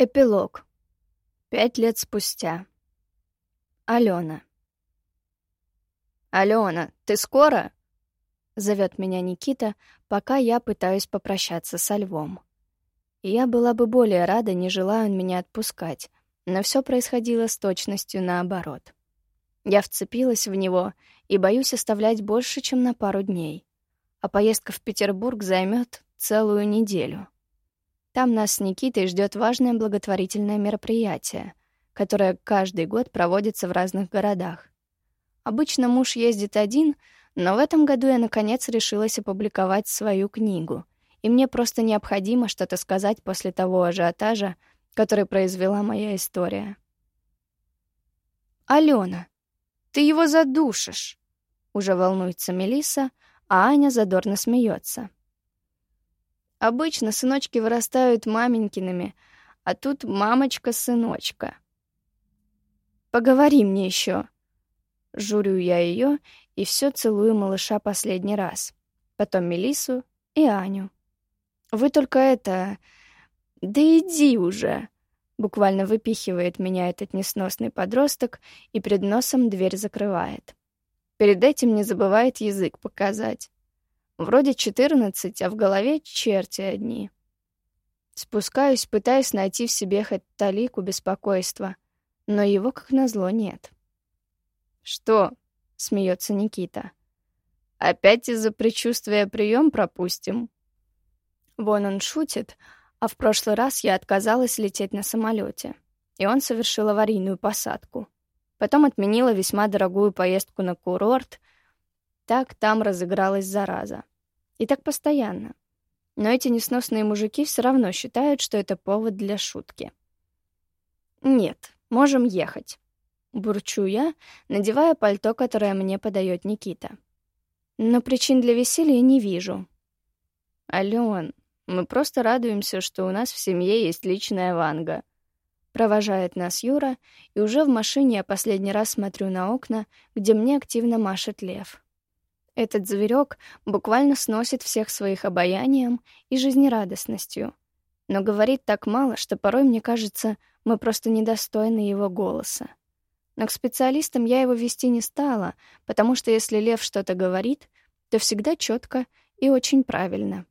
Эпилог. Пять лет спустя. Алена. «Алена, ты скоро?» — зовет меня Никита, пока я пытаюсь попрощаться со львом. я была бы более рада, не желая он меня отпускать, но все происходило с точностью наоборот. Я вцепилась в него и боюсь оставлять больше, чем на пару дней. А поездка в Петербург займет целую неделю. Там нас с Никитой ждет важное благотворительное мероприятие, которое каждый год проводится в разных городах. Обычно муж ездит один, но в этом году я наконец решилась опубликовать свою книгу, и мне просто необходимо что-то сказать после того ажиотажа, который произвела моя история. «Алена, ты его задушишь!» Уже волнуется Мелиса, а Аня задорно смеется. Обычно сыночки вырастают маменькиными, а тут мамочка-сыночка. «Поговори мне еще. Журю я ее и все целую малыша последний раз. Потом Мелису и Аню. «Вы только это... Да иди уже!» Буквально выпихивает меня этот несносный подросток и перед носом дверь закрывает. Перед этим не забывает язык показать. Вроде четырнадцать, а в голове черти одни. Спускаюсь, пытаюсь найти в себе хоть талику беспокойства, но его, как назло, нет. «Что?» — смеется Никита. «Опять из-за предчувствия прием пропустим?» Вон он шутит, а в прошлый раз я отказалась лететь на самолете, и он совершил аварийную посадку. Потом отменила весьма дорогую поездку на курорт. Так там разыгралась зараза. И так постоянно. Но эти несносные мужики все равно считают, что это повод для шутки. «Нет, можем ехать», — бурчу я, надевая пальто, которое мне подает Никита. Но причин для веселья не вижу. «Алён, мы просто радуемся, что у нас в семье есть личная Ванга», Провожает нас Юра, и уже в машине я последний раз смотрю на окна, где мне активно машет лев. Этот зверек буквально сносит всех своих обаянием и жизнерадостностью. Но говорит так мало, что порой мне кажется, мы просто недостойны его голоса. Но к специалистам я его вести не стала, потому что если лев что-то говорит, то всегда четко и очень правильно.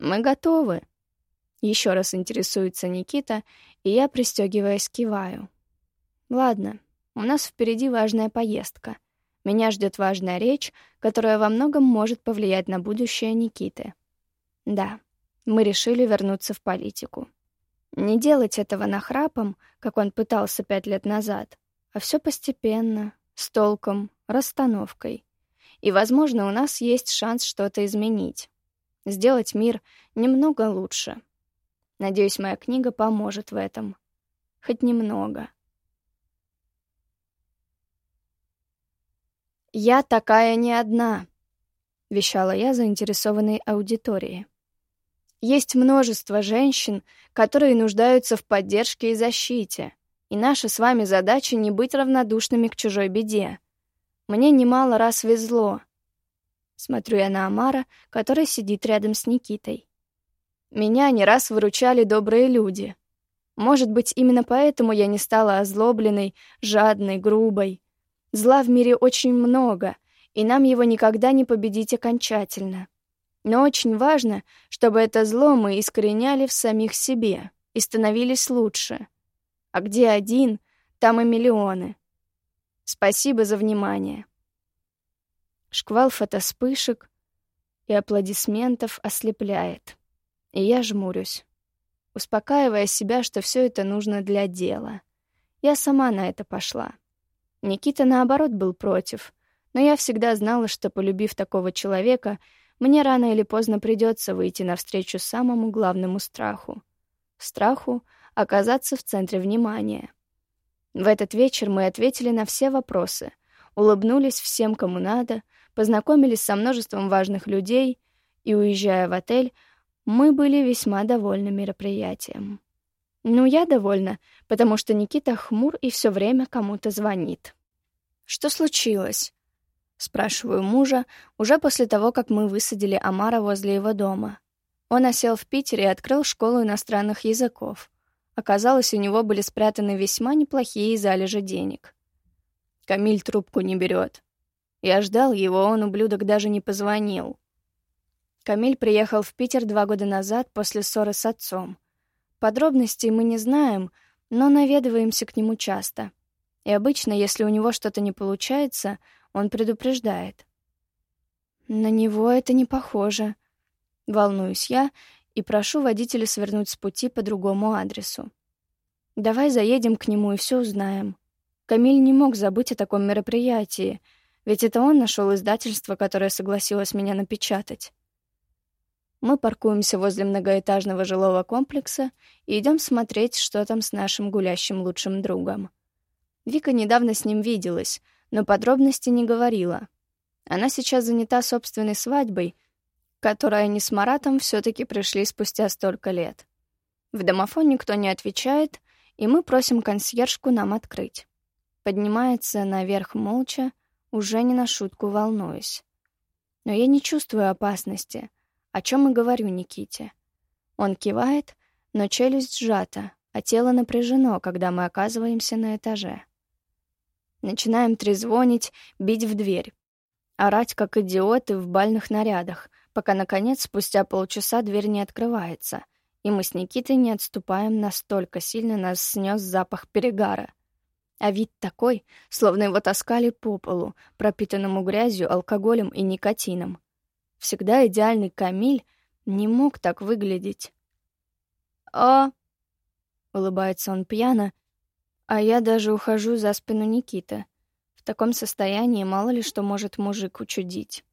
«Мы готовы», — еще раз интересуется Никита, и я, пристегиваясь, киваю. «Ладно, у нас впереди важная поездка. Меня ждет важная речь, которая во многом может повлиять на будущее Никиты. Да, мы решили вернуться в политику. Не делать этого нахрапом, как он пытался пять лет назад, а все постепенно, с толком, расстановкой. И, возможно, у нас есть шанс что-то изменить. Сделать мир немного лучше. Надеюсь, моя книга поможет в этом. Хоть немного. «Я такая не одна», — вещала я заинтересованной аудитории. «Есть множество женщин, которые нуждаются в поддержке и защите, и наша с вами задача не быть равнодушными к чужой беде. Мне немало раз везло». Смотрю я на Амара, который сидит рядом с Никитой. Меня не раз выручали добрые люди. Может быть, именно поэтому я не стала озлобленной, жадной, грубой. Зла в мире очень много, и нам его никогда не победить окончательно. Но очень важно, чтобы это зло мы искореняли в самих себе и становились лучше. А где один, там и миллионы. Спасибо за внимание. Шквал фотоспышек и аплодисментов ослепляет. И я жмурюсь, успокаивая себя, что все это нужно для дела. Я сама на это пошла. Никита, наоборот, был против. Но я всегда знала, что, полюбив такого человека, мне рано или поздно придется выйти навстречу самому главному страху. Страху оказаться в центре внимания. В этот вечер мы ответили на все вопросы, улыбнулись всем, кому надо, познакомились со множеством важных людей, и, уезжая в отель, мы были весьма довольны мероприятием. Ну, я довольна, потому что Никита хмур и все время кому-то звонит. «Что случилось?» — спрашиваю мужа уже после того, как мы высадили Амара возле его дома. Он осел в Питере и открыл школу иностранных языков. Оказалось, у него были спрятаны весьма неплохие залежи денег. Камиль трубку не берет. Я ждал его, он, ублюдок, даже не позвонил. Камиль приехал в Питер два года назад после ссоры с отцом. Подробностей мы не знаем, но наведываемся к нему часто. И обычно, если у него что-то не получается, он предупреждает. На него это не похоже. Волнуюсь я и прошу водителя свернуть с пути по другому адресу. Давай заедем к нему и все узнаем. Камиль не мог забыть о таком мероприятии, ведь это он нашел издательство, которое согласилось меня напечатать. Мы паркуемся возле многоэтажного жилого комплекса и идем смотреть, что там с нашим гулящим лучшим другом. Вика недавно с ним виделась, но подробности не говорила. Она сейчас занята собственной свадьбой, которая они с Маратом все-таки пришли спустя столько лет. В домофон никто не отвечает, и мы просим консьержку нам открыть. Поднимается наверх молча, уже не на шутку волнуюсь. Но я не чувствую опасности — о чем и говорю Никите. Он кивает, но челюсть сжата, а тело напряжено, когда мы оказываемся на этаже. Начинаем трезвонить, бить в дверь. Орать, как идиоты, в бальных нарядах, пока, наконец, спустя полчаса дверь не открывается, и мы с Никитой не отступаем настолько сильно, нас снес запах перегара. А вид такой, словно его таскали по полу, пропитанному грязью, алкоголем и никотином всегда идеальный Камиль не мог так выглядеть. «А...» — улыбается он пьяно, а я даже ухожу за спину Никиты. В таком состоянии мало ли что может мужик учудить.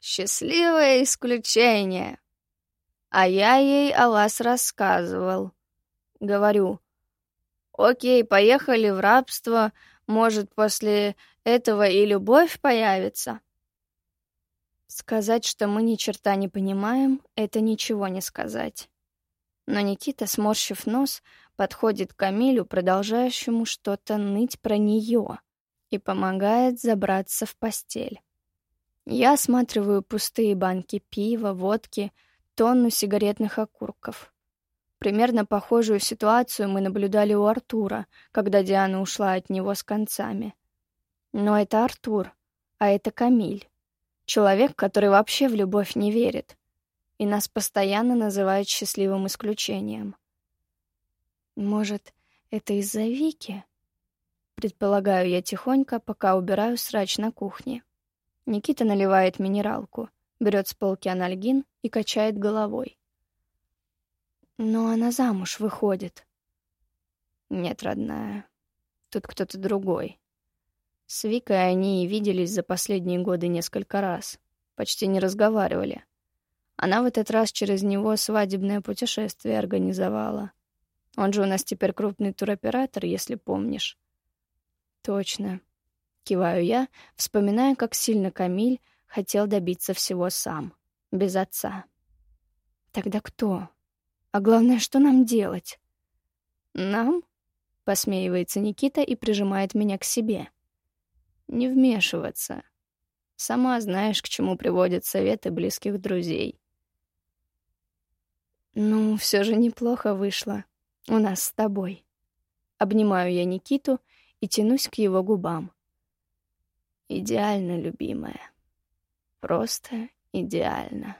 «Счастливое исключение!» А я ей о вас рассказывал. Говорю, окей, поехали в рабство, может, после этого и любовь появится. Сказать, что мы ни черта не понимаем, это ничего не сказать. Но Никита, сморщив нос, подходит к Камилю, продолжающему что-то ныть про нее, и помогает забраться в постель. Я осматриваю пустые банки пива, водки, тонну сигаретных окурков. Примерно похожую ситуацию мы наблюдали у Артура, когда Диана ушла от него с концами. Но это Артур, а это Камиль. Человек, который вообще в любовь не верит. И нас постоянно называют счастливым исключением. Может, это из-за Вики? Предполагаю я тихонько, пока убираю срач на кухне. Никита наливает минералку, берет с полки анальгин и качает головой. Но она замуж выходит. Нет, родная, тут кто-то другой. С Викой они и виделись за последние годы несколько раз. Почти не разговаривали. Она в этот раз через него свадебное путешествие организовала. Он же у нас теперь крупный туроператор, если помнишь. Точно. Киваю я, вспоминая, как сильно Камиль хотел добиться всего сам, без отца. Тогда кто? А главное, что нам делать? Нам? Посмеивается Никита и прижимает меня к себе не вмешиваться. Сама знаешь, к чему приводят советы близких друзей. Ну, все же неплохо вышло. У нас с тобой. Обнимаю я Никиту и тянусь к его губам. Идеально, любимая. Просто идеально.